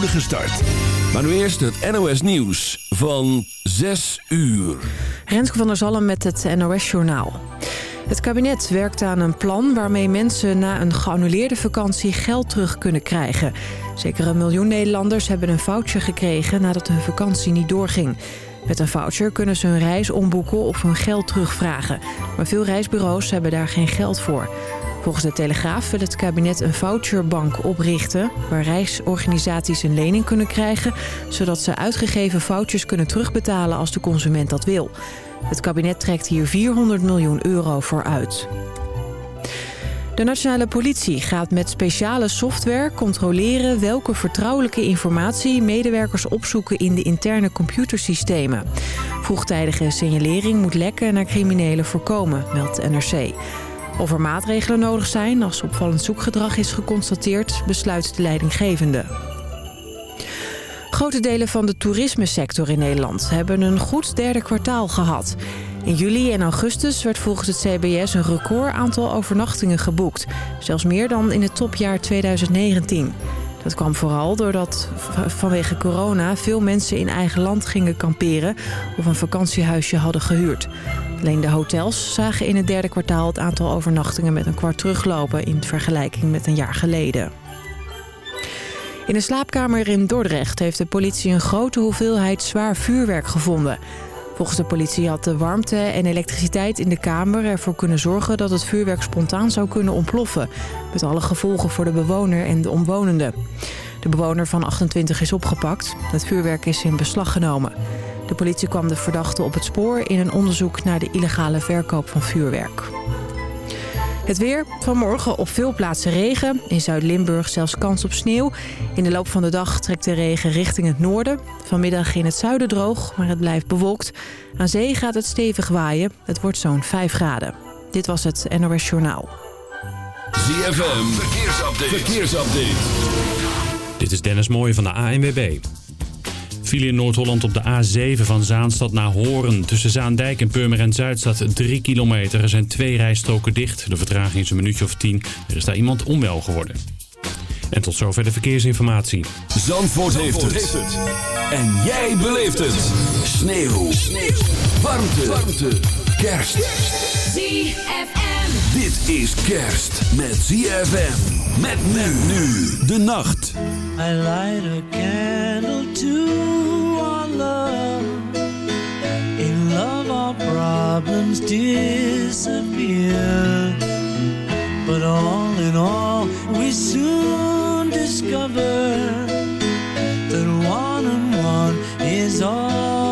start. Maar nu eerst het NOS Nieuws van 6 uur. Renske van der Zalm met het NOS Journaal. Het kabinet werkt aan een plan waarmee mensen na een geannuleerde vakantie geld terug kunnen krijgen. Zeker een miljoen Nederlanders hebben een voucher gekregen nadat hun vakantie niet doorging. Met een voucher kunnen ze hun reis omboeken of hun geld terugvragen. Maar veel reisbureaus hebben daar geen geld voor. Volgens de Telegraaf wil het kabinet een voucherbank oprichten... waar reisorganisaties een lening kunnen krijgen... zodat ze uitgegeven vouchers kunnen terugbetalen als de consument dat wil. Het kabinet trekt hier 400 miljoen euro voor uit. De nationale politie gaat met speciale software controleren welke vertrouwelijke informatie medewerkers opzoeken in de interne computersystemen. Vroegtijdige signalering moet lekken naar criminelen voorkomen, meldt NRC. Of er maatregelen nodig zijn als opvallend zoekgedrag is geconstateerd, besluit de leidinggevende. Grote delen van de toerismesector in Nederland hebben een goed derde kwartaal gehad. In juli en augustus werd volgens het CBS een record aantal overnachtingen geboekt. Zelfs meer dan in het topjaar 2019. Dat kwam vooral doordat vanwege corona veel mensen in eigen land gingen kamperen... of een vakantiehuisje hadden gehuurd. Alleen de hotels zagen in het derde kwartaal het aantal overnachtingen met een kwart teruglopen... in vergelijking met een jaar geleden. In een slaapkamer in Dordrecht heeft de politie een grote hoeveelheid zwaar vuurwerk gevonden. Volgens de politie had de warmte en elektriciteit in de kamer ervoor kunnen zorgen dat het vuurwerk spontaan zou kunnen ontploffen. Met alle gevolgen voor de bewoner en de omwonenden. De bewoner van 28 is opgepakt. Het vuurwerk is in beslag genomen. De politie kwam de verdachte op het spoor in een onderzoek naar de illegale verkoop van vuurwerk. Het weer. Vanmorgen op veel plaatsen regen. In Zuid-Limburg zelfs kans op sneeuw. In de loop van de dag trekt de regen richting het noorden. Vanmiddag in het zuiden droog, maar het blijft bewolkt. Aan zee gaat het stevig waaien. Het wordt zo'n 5 graden. Dit was het NOS Journaal. ZFM. Verkeersupdate. Verkeersupdate. Dit is Dennis Mooij van de ANWB. File in Noord-Holland op de A7 van Zaanstad naar Horen. Tussen Zaandijk en Purmerend Zuid staat 3 kilometer. Er zijn twee rijstroken dicht. De vertraging is een minuutje of 10. Er is daar iemand onwel geworden. En tot zover de verkeersinformatie. Zandvoort, heeft, het. En jij beleeft het. Sneeuw. Sneeuw. Warmte. Warmte. Kerst. ZFM. Dit is kerst met ZFM. Met nu de nacht. I light a candle to our love. In love, our problems disappear. But all in all, we soon discover that one and one is all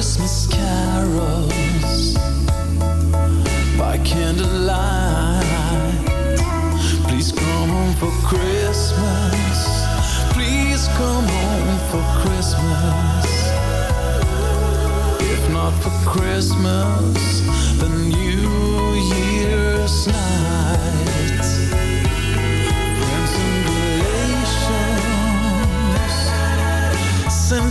Christmas carols by candlelight. Please come home for Christmas. Please come home for Christmas. If not for Christmas, the New Year's night. Friends and relations send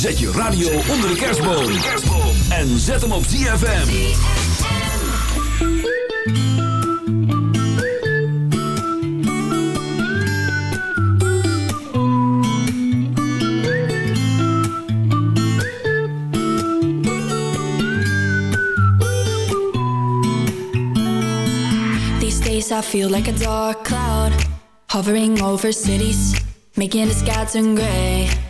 Zet je radio onder de kerstboom. En zet hem op ZFM. These days I feel like a dark cloud hovering over cities, making the sky turn gray.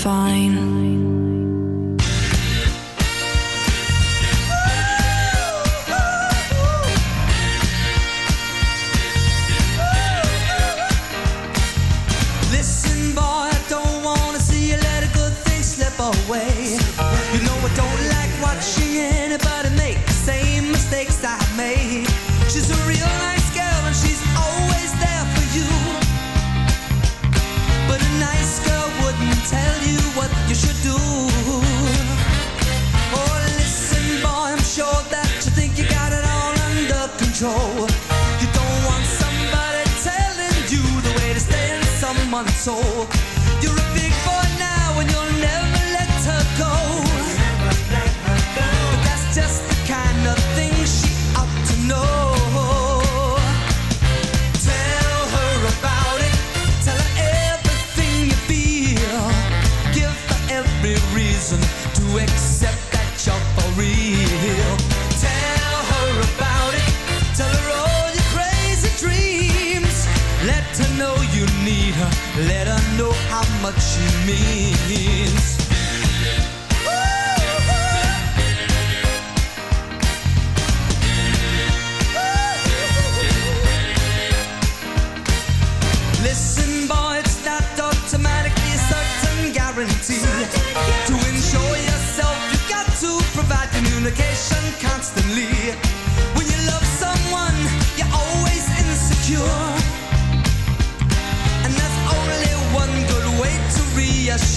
fine. Someone's soul. Much she means. Listen, boy, it's not automatically a certain guarantee. To ensure yourself, you got to provide communication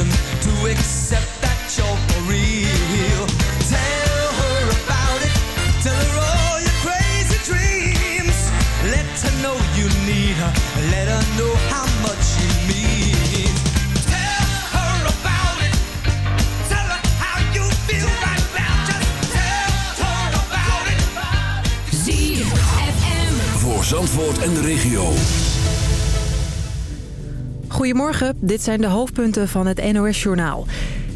reason to accept that you're for real. Tell her about it, tell her all your crazy dreams. Let her know you need her, let her know how much you mean. Tell her about it, tell her how you feel right now. Just tell her about it. ZFM. Voor Zandvoort en de regio. Goedemorgen, dit zijn de hoofdpunten van het NOS-journaal.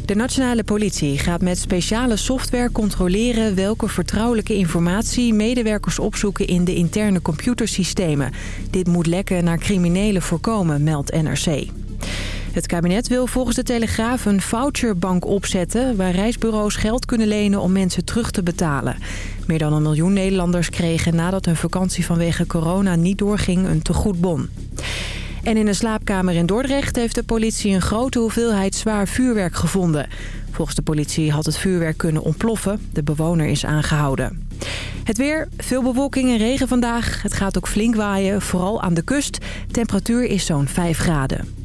De nationale politie gaat met speciale software controleren... welke vertrouwelijke informatie medewerkers opzoeken in de interne computersystemen. Dit moet lekken naar criminelen voorkomen, meldt NRC. Het kabinet wil volgens de Telegraaf een voucherbank opzetten... waar reisbureaus geld kunnen lenen om mensen terug te betalen. Meer dan een miljoen Nederlanders kregen nadat hun vakantie vanwege corona niet doorging een tegoedbon. En in een slaapkamer in Dordrecht heeft de politie een grote hoeveelheid zwaar vuurwerk gevonden. Volgens de politie had het vuurwerk kunnen ontploffen. De bewoner is aangehouden. Het weer, veel bewolking en regen vandaag. Het gaat ook flink waaien, vooral aan de kust. Temperatuur is zo'n 5 graden.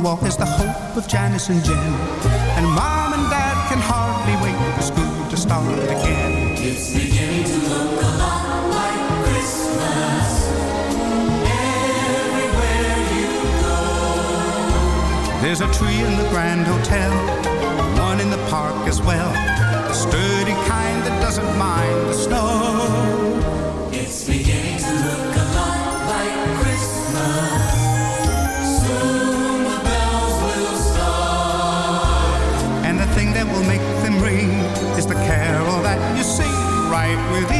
wall is the hope of Janice and Jen. And Mom and Dad can hardly wait for school to start again. It's beginning to look a lot like Christmas. Everywhere you go. There's a tree in the Grand Hotel, one in the park as well. The sturdy kind that doesn't mind the snow. It's beginning to look a lot like Christmas. with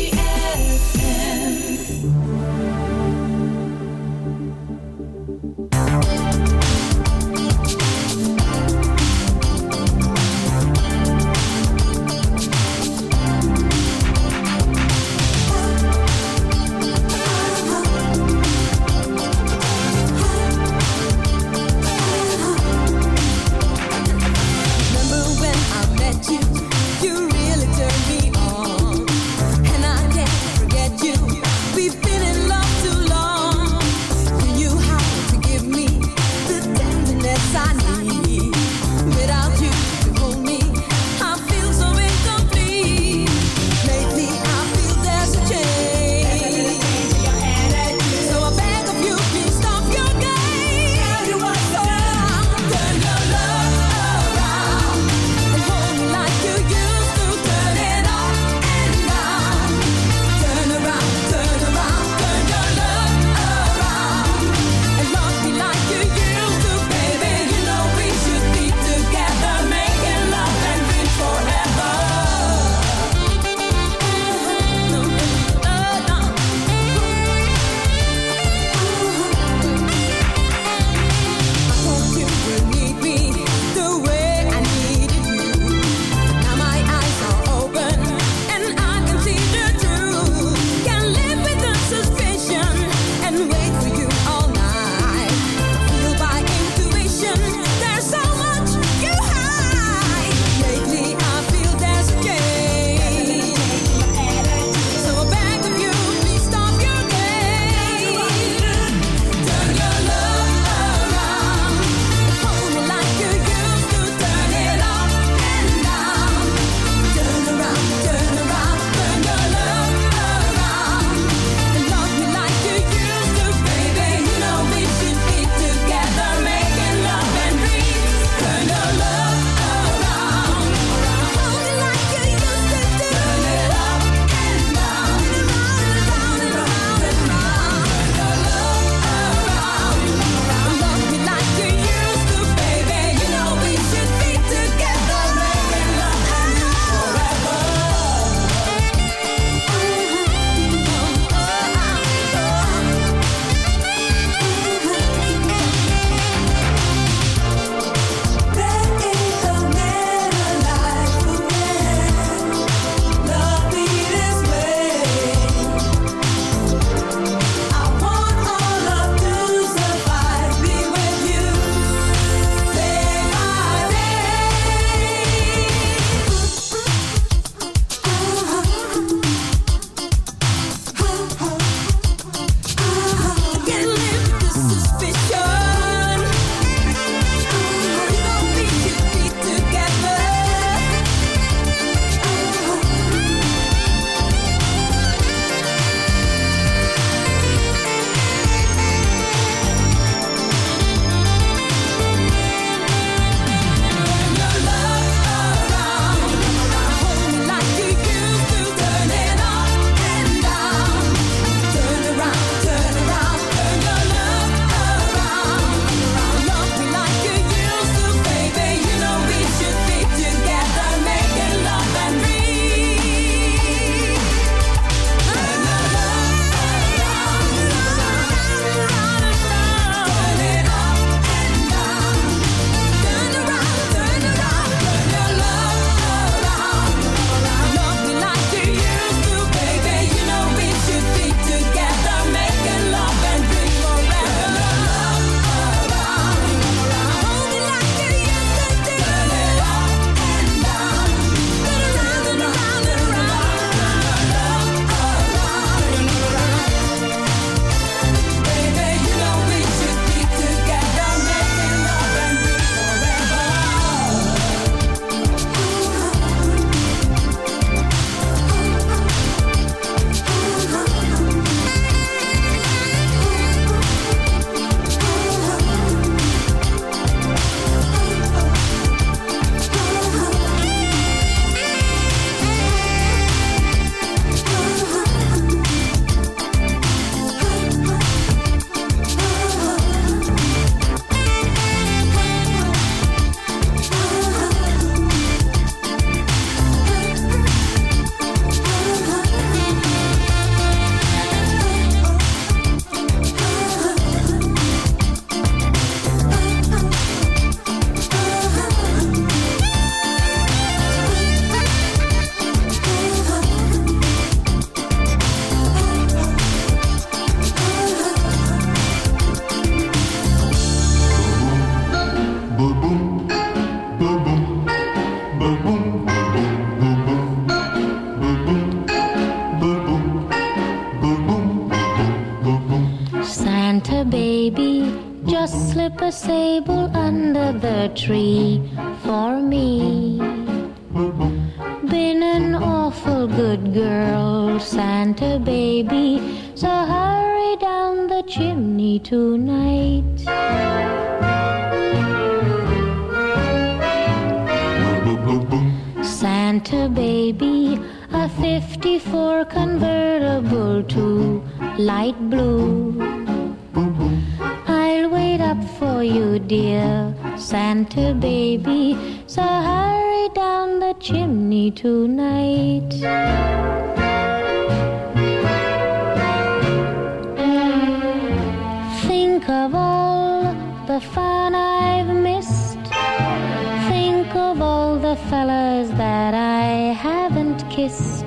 Kissed.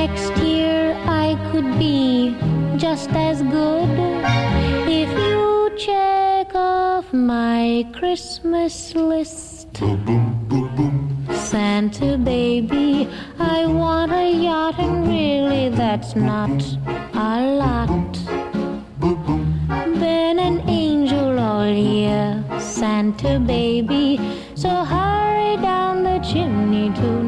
Next year I could be just as good if you check off my Christmas list. Santa baby, I want a yacht, and really that's not a lot. Been an angel all year, Santa baby, so hurry down the chimney tonight.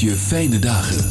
Je fijne dagen.